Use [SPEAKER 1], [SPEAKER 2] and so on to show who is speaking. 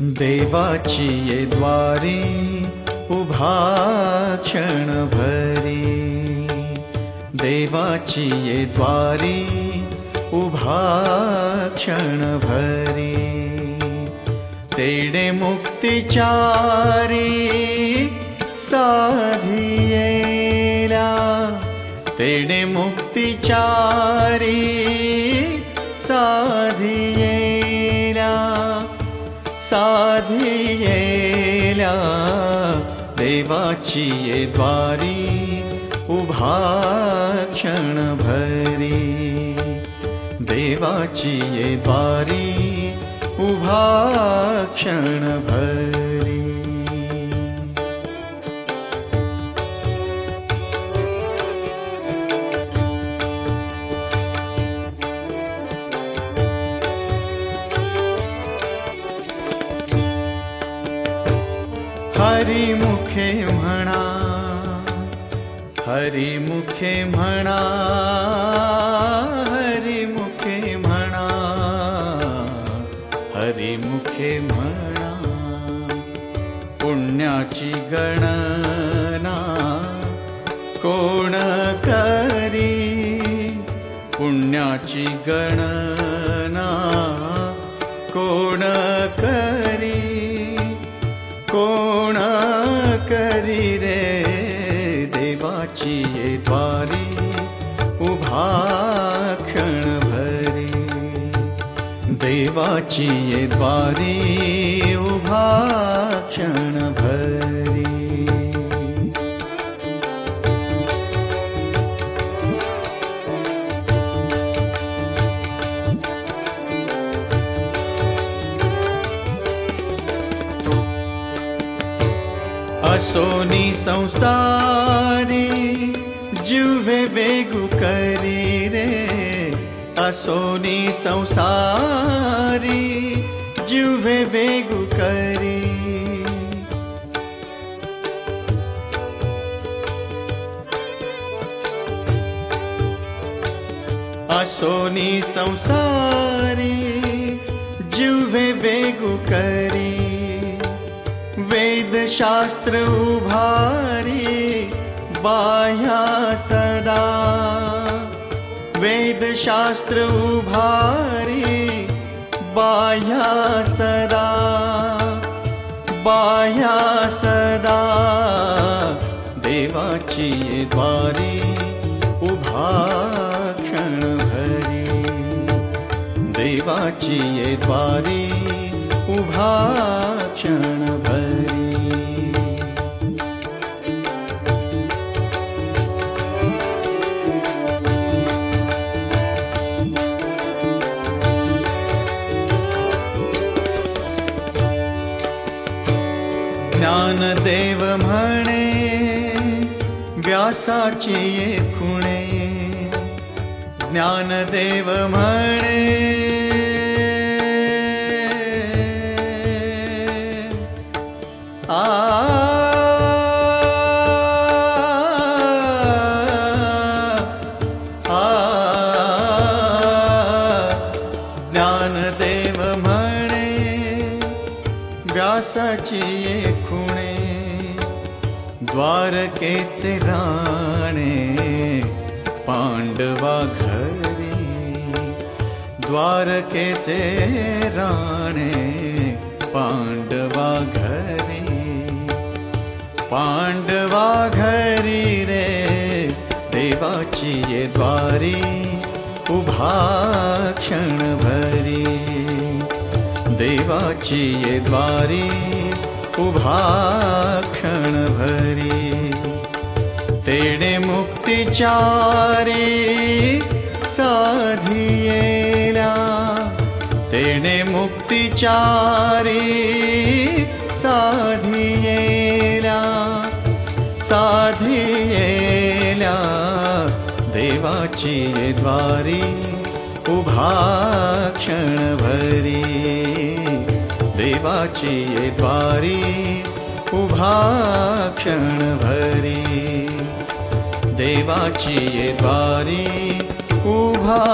[SPEAKER 1] देवाची ये द्वारी उभा क्षण भरी द्वारी उभा क्षण भरी तेडे मुक्तिचारी साधियेला। तेडे मुक्तिचारी साधियेला साधियेला देवाची ये द्वारी उभा क्षण भरी देवाची ये द्वारी उभा क्षण भरी हरि मुखे म्हणा हरि मुखे म्हणा हरि मुखे म्हणा हरि मुखे म्हणा. पुण्याची गणना कोण करी? पुण्याची गणना देवाची ये द्वारी उभा क्षण भरी असोनी संसारी जुवे बेगु करी रे। असोनी संसारी जुवे बेगु करी। असोनी संसारी जुवे बेगु करी। वेदशास्त्र उभारी बाह्या सदा वेदशास्त्र उभारी बाह्या सदा बाह्या सदा। देवाची द्वारी उभा क्षण भरी। देवाची ये द्वारी उभा ज्ञानदेव म्हणे व्यासाची खुणे. ज्ञानदेव म्हणे व्यासाची खुणे द्वारकेचे राणे, पांडवा घरी। द्वारकेचे राणे, पांडवा घरी। पांडवा घरी रे, देवाची ये द्वारी, उभा क्षण भरी। देवाची ये द्वारी तेडे मुक्तिचारी साधियेला तेडे मुक्तिचारी साधियेला साधियेला देवाची ये द्वारी उभा क्षण भरी द्वारी उभा क्षण भरी। द्वारी उभा